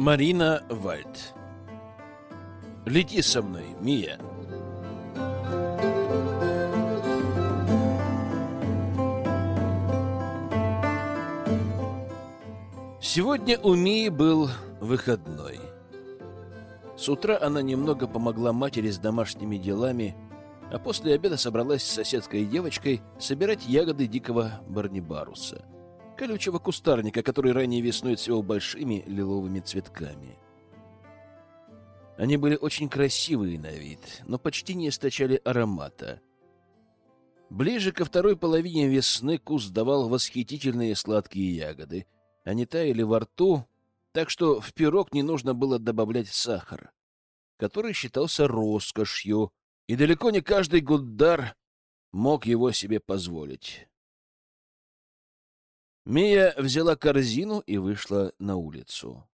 Марина Вальд. Лети со мной, Мия. Сегодня у Мии был выходной. С утра она немного помогла матери с домашними делами, а после обеда собралась с соседской девочкой собирать ягоды дикого барнибаруса, колючего кустарника, который ранее весной цвел большими лиловыми цветками. Они были очень красивые на вид, но почти не источали аромата. Ближе ко второй половине весны куст давал восхитительные сладкие ягоды. Они таяли во рту, так что в пирог не нужно было добавлять сахар, который считался роскошью, и далеко не каждый гуддар мог его себе позволить. Мия взяла корзину и вышла на улицу.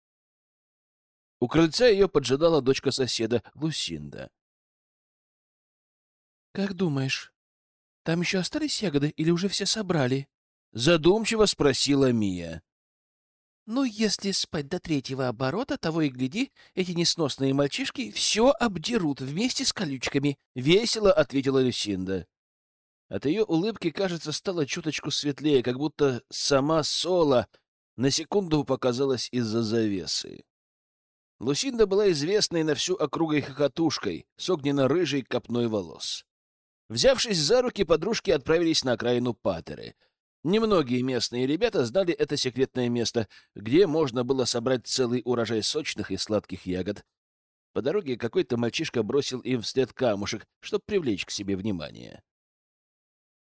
У крыльца ее поджидала дочка соседа, Лусинда. — Как думаешь, там еще остались ягоды или уже все собрали? — задумчиво спросила Мия. Ну, если спать до третьего оборота, того и гляди, эти несносные мальчишки все обдерут вместе с колючками, — весело ответила Люсинда. От ее улыбки, кажется, стало чуточку светлее, как будто сама Сола на секунду показалась из-за завесы. Лусинда была известной на всю округой хохотушкой с огненно-рыжей копной волос. Взявшись за руки, подружки отправились на окраину Патеры — Немногие местные ребята знали это секретное место, где можно было собрать целый урожай сочных и сладких ягод. По дороге какой-то мальчишка бросил им вслед камушек, чтобы привлечь к себе внимание.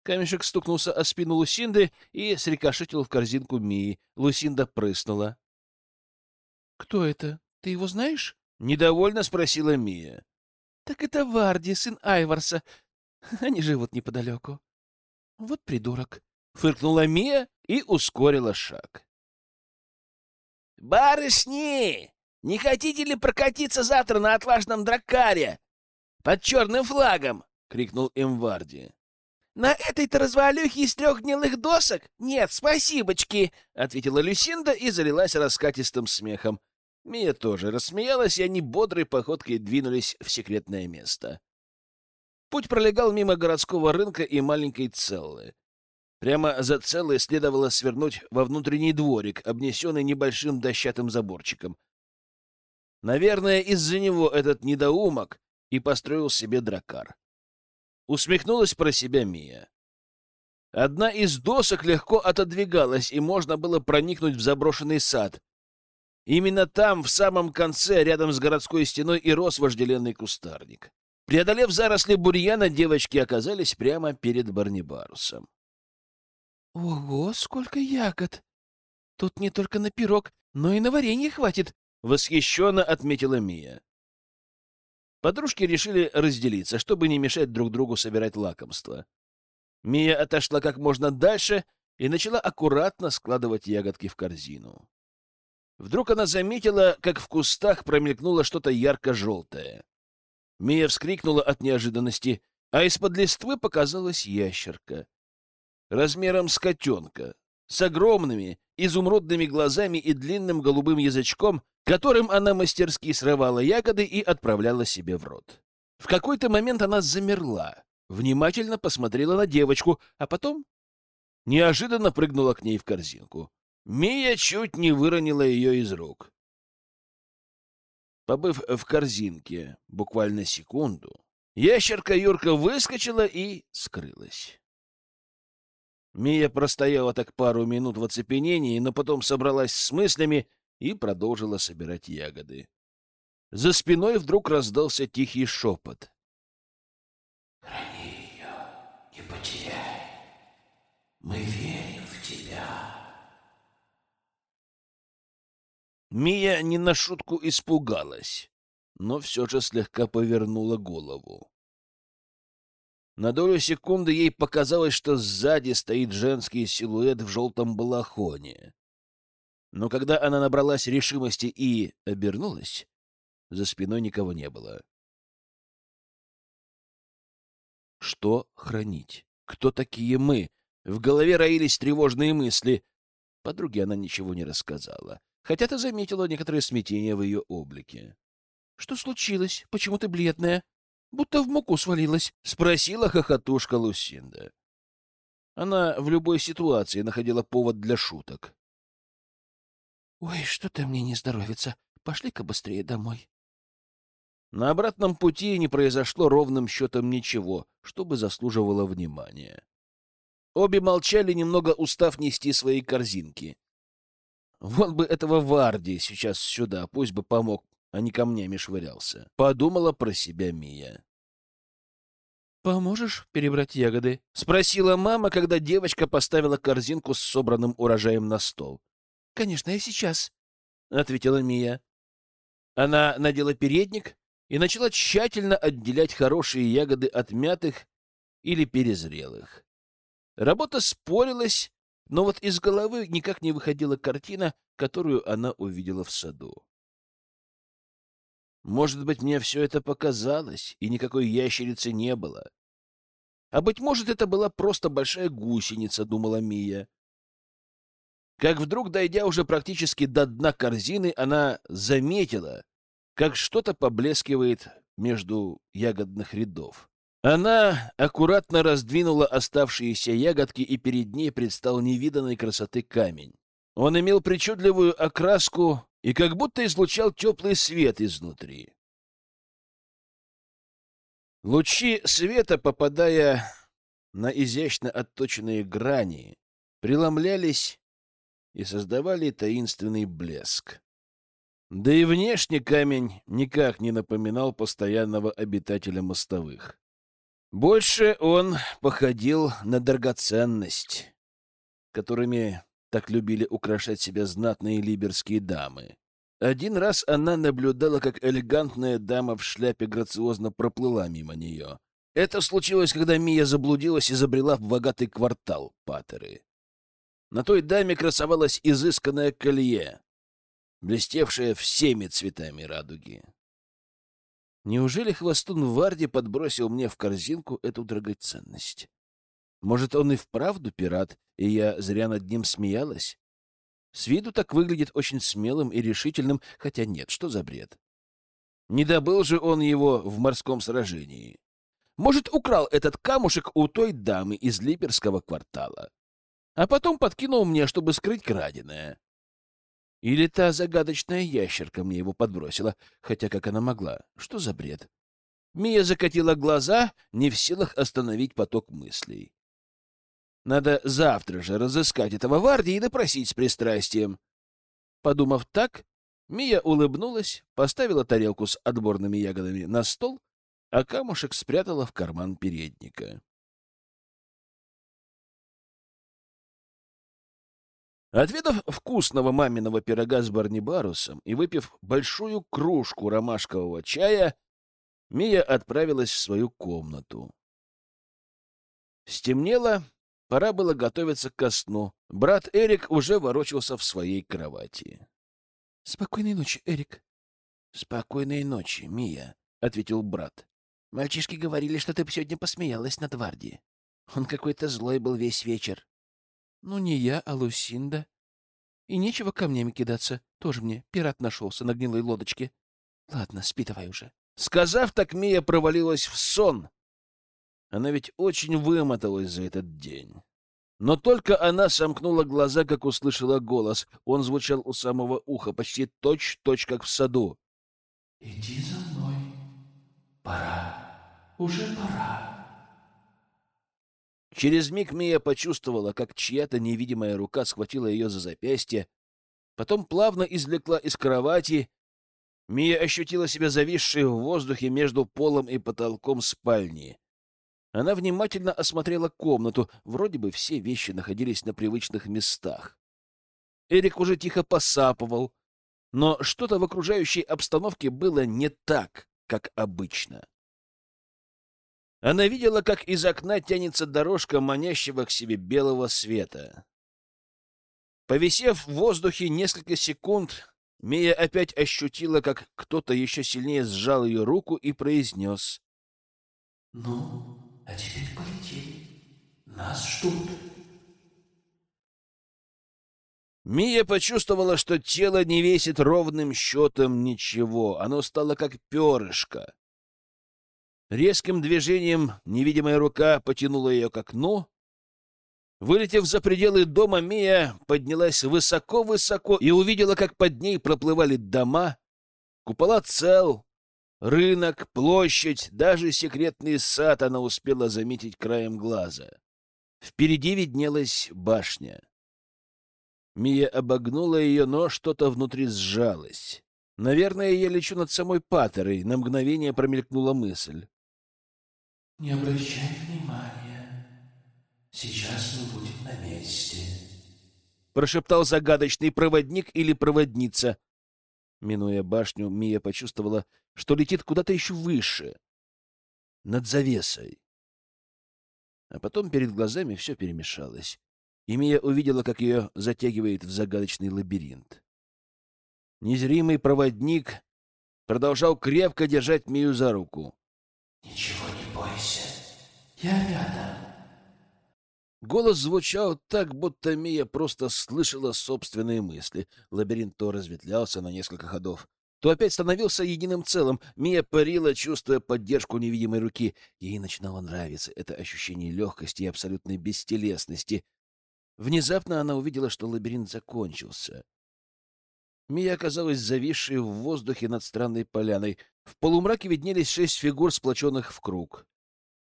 Камешек стукнулся о спину Лусинды и срикошетил в корзинку Мии. Лусинда прыснула. — Кто это? Ты его знаешь? — недовольно спросила Мия. — Так это Варди, сын Айварса. Они живут неподалеку. Вот придурок. Фыркнула Мия и ускорила шаг. «Барышни, не хотите ли прокатиться завтра на отважном дракаре под черным флагом?» — крикнул им Варди. «На этой-то развалюхе из трех гнилых досок? Нет, спасибочки!» — ответила Люсинда и залилась раскатистым смехом. Мия тоже рассмеялась, и они бодрой походкой двинулись в секретное место. Путь пролегал мимо городского рынка и маленькой целлы. Прямо за целой следовало свернуть во внутренний дворик, обнесенный небольшим дощатым заборчиком. Наверное, из-за него этот недоумок и построил себе дракар. Усмехнулась про себя Мия. Одна из досок легко отодвигалась, и можно было проникнуть в заброшенный сад. Именно там, в самом конце, рядом с городской стеной, и рос вожделенный кустарник. Преодолев заросли бурьяна, девочки оказались прямо перед Барнибарусом. Ого, сколько ягод! Тут не только на пирог, но и на варенье хватит, восхищенно отметила Мия. Подружки решили разделиться, чтобы не мешать друг другу собирать лакомства. Мия отошла как можно дальше и начала аккуратно складывать ягодки в корзину. Вдруг она заметила, как в кустах промелькнуло что-то ярко-желтое. Мия вскрикнула от неожиданности, а из-под листвы показалась ящерка размером с котенка, с огромными изумрудными глазами и длинным голубым язычком, которым она мастерски срывала ягоды и отправляла себе в рот. В какой-то момент она замерла, внимательно посмотрела на девочку, а потом неожиданно прыгнула к ней в корзинку. Мия чуть не выронила ее из рук. Побыв в корзинке буквально секунду, ящерка Юрка выскочила и скрылась. Мия простояла так пару минут в оцепенении, но потом собралась с мыслями и продолжила собирать ягоды. За спиной вдруг раздался тихий шепот. «Храни ее, не потеряй. Мы верим в тебя». Мия не на шутку испугалась, но все же слегка повернула голову. На долю секунды ей показалось, что сзади стоит женский силуэт в желтом балахоне. Но когда она набралась решимости и обернулась, за спиной никого не было. Что хранить? Кто такие мы? В голове роились тревожные мысли. Подруге она ничего не рассказала. хотя ты заметила некоторое смятение в ее облике. — Что случилось? Почему ты бледная? Будто в муку свалилась, — спросила хохотушка Лусинда. Она в любой ситуации находила повод для шуток. — Ой, что-то мне не здоровится. Пошли-ка быстрее домой. На обратном пути не произошло ровным счетом ничего, чтобы заслуживало внимания. Обе молчали, немного устав нести свои корзинки. Вот бы этого Варди сейчас сюда, пусть бы помог, а не камнями швырялся. Подумала про себя Мия. «Поможешь перебрать ягоды?» — спросила мама, когда девочка поставила корзинку с собранным урожаем на стол. «Конечно, я сейчас», — ответила Мия. Она надела передник и начала тщательно отделять хорошие ягоды от мятых или перезрелых. Работа спорилась, но вот из головы никак не выходила картина, которую она увидела в саду. Может быть, мне все это показалось, и никакой ящерицы не было. А, быть может, это была просто большая гусеница, думала Мия. Как вдруг, дойдя уже практически до дна корзины, она заметила, как что-то поблескивает между ягодных рядов. Она аккуратно раздвинула оставшиеся ягодки, и перед ней предстал невиданной красоты камень. Он имел причудливую окраску и как будто излучал теплый свет изнутри. Лучи света, попадая на изящно отточенные грани, преломлялись и создавали таинственный блеск. Да и внешне камень никак не напоминал постоянного обитателя мостовых. Больше он походил на драгоценность, которыми так любили украшать себя знатные либерские дамы. Один раз она наблюдала, как элегантная дама в шляпе грациозно проплыла мимо нее. Это случилось, когда Мия заблудилась и забрела в богатый квартал Патеры. На той даме красовалось изысканное колье, блестевшее всеми цветами радуги. Неужели хвостун Варди подбросил мне в корзинку эту драгоценность? Может, он и вправду пират, и я зря над ним смеялась? С виду так выглядит очень смелым и решительным, хотя нет, что за бред? Не добыл же он его в морском сражении. Может, украл этот камушек у той дамы из Липерского квартала, а потом подкинул мне, чтобы скрыть краденое. Или та загадочная ящерка мне его подбросила, хотя как она могла? Что за бред? Мия закатила глаза, не в силах остановить поток мыслей. Надо завтра же разыскать этого Варди и допросить с пристрастием. Подумав так, Мия улыбнулась, поставила тарелку с отборными ягодами на стол, а камушек спрятала в карман передника. Отведав вкусного маминого пирога с барнибарусом и выпив большую кружку ромашкового чая, Мия отправилась в свою комнату. Стемнело, Пора было готовиться ко сну. Брат Эрик уже ворочался в своей кровати. — Спокойной ночи, Эрик. — Спокойной ночи, Мия, — ответил брат. — Мальчишки говорили, что ты сегодня посмеялась над Варди. Он какой-то злой был весь вечер. — Ну, не я, а Лусинда. И нечего камнями кидаться. Тоже мне пират нашелся на гнилой лодочке. Ладно, спи давай уже. Сказав так, Мия провалилась в сон, она ведь очень вымоталась за этот день. Но только она сомкнула глаза, как услышала голос. Он звучал у самого уха, почти точь-точь, как в саду. «Иди за мной. Пора. Уже пора». Через миг Мия почувствовала, как чья-то невидимая рука схватила ее за запястье, потом плавно извлекла из кровати. Мия ощутила себя зависшей в воздухе между полом и потолком спальни. Она внимательно осмотрела комнату. Вроде бы все вещи находились на привычных местах. Эрик уже тихо посапывал, но что-то в окружающей обстановке было не так, как обычно. Она видела, как из окна тянется дорожка манящего к себе белого света. Повисев в воздухе несколько секунд, Мия опять ощутила, как кто-то еще сильнее сжал ее руку и произнес. — Ну, а теперь полетели. Нас ждут. Мия почувствовала, что тело не весит ровным счетом ничего. Оно стало как перышко. Резким движением невидимая рука потянула ее к окну. Вылетев за пределы дома, Мия поднялась высоко-высоко и увидела, как под ней проплывали дома, купола цел, рынок, площадь, даже секретный сад она успела заметить краем глаза. Впереди виднелась башня. Мия обогнула ее, но что-то внутри сжалось. Наверное, я лечу над самой Паттерой. На мгновение промелькнула мысль. Не обращай внимания. Сейчас мы будем на месте. Прошептал загадочный проводник или проводница. Минуя башню, Мия почувствовала, что летит куда-то еще выше, над завесой. А потом перед глазами все перемешалось и Мия увидела, как ее затягивает в загадочный лабиринт. Незримый проводник продолжал крепко держать Мию за руку. «Ничего не бойся, я рядом». Голос звучал так, будто Мия просто слышала собственные мысли. Лабиринт то разветвлялся на несколько ходов, то опять становился единым целым. Мия парила, чувствуя поддержку невидимой руки. Ей начинало нравиться это ощущение легкости и абсолютной бестелесности, Внезапно она увидела, что лабиринт закончился. Мия оказалась зависшей в воздухе над странной поляной. В полумраке виднелись шесть фигур, сплоченных в круг.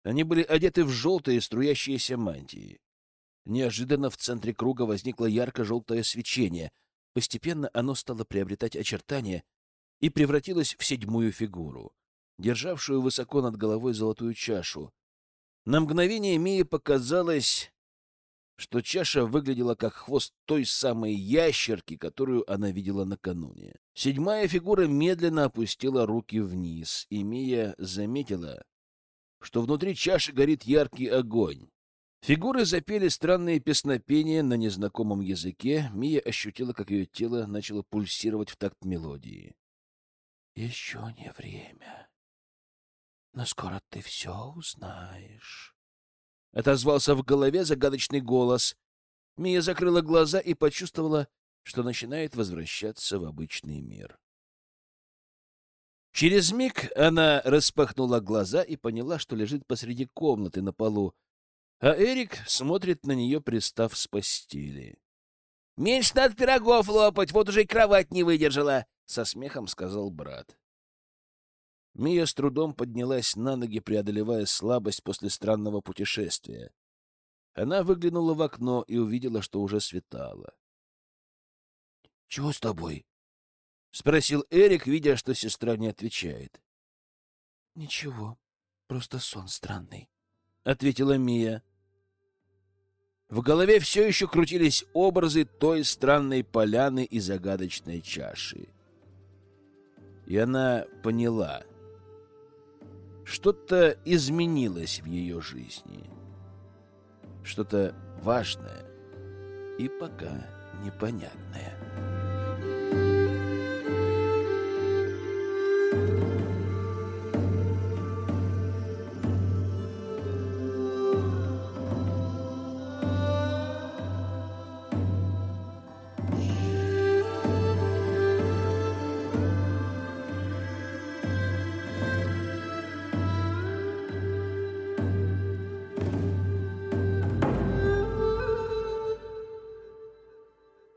Они были одеты в желтые струящиеся мантии. Неожиданно в центре круга возникло ярко-желтое свечение. Постепенно оно стало приобретать очертания и превратилось в седьмую фигуру, державшую высоко над головой золотую чашу. На мгновение Мии показалось, что чаша выглядела как хвост той самой ящерки, которую она видела накануне. Седьмая фигура медленно опустила руки вниз, и Мия заметила, что внутри чаши горит яркий огонь. Фигуры запели странные песнопения на незнакомом языке. Мия ощутила, как ее тело начало пульсировать в такт мелодии. «Еще не время, но скоро ты все узнаешь». — отозвался в голове загадочный голос. Мия закрыла глаза и почувствовала, что начинает возвращаться в обычный мир. Через миг она распахнула глаза и поняла, что лежит посреди комнаты на полу, а Эрик смотрит на нее, пристав с постели. — Меньше надо пирогов лопать, вот уже и кровать не выдержала, — со смехом сказал брат. Мия с трудом поднялась на ноги, преодолевая слабость после странного путешествия. Она выглянула в окно и увидела, что уже светало. — Чего с тобой? — спросил Эрик, видя, что сестра не отвечает. — Ничего, просто сон странный, — ответила Мия. В голове все еще крутились образы той странной поляны и загадочной чаши. И она поняла — что-то изменилось в ее жизни. Что-то важное и пока непонятное.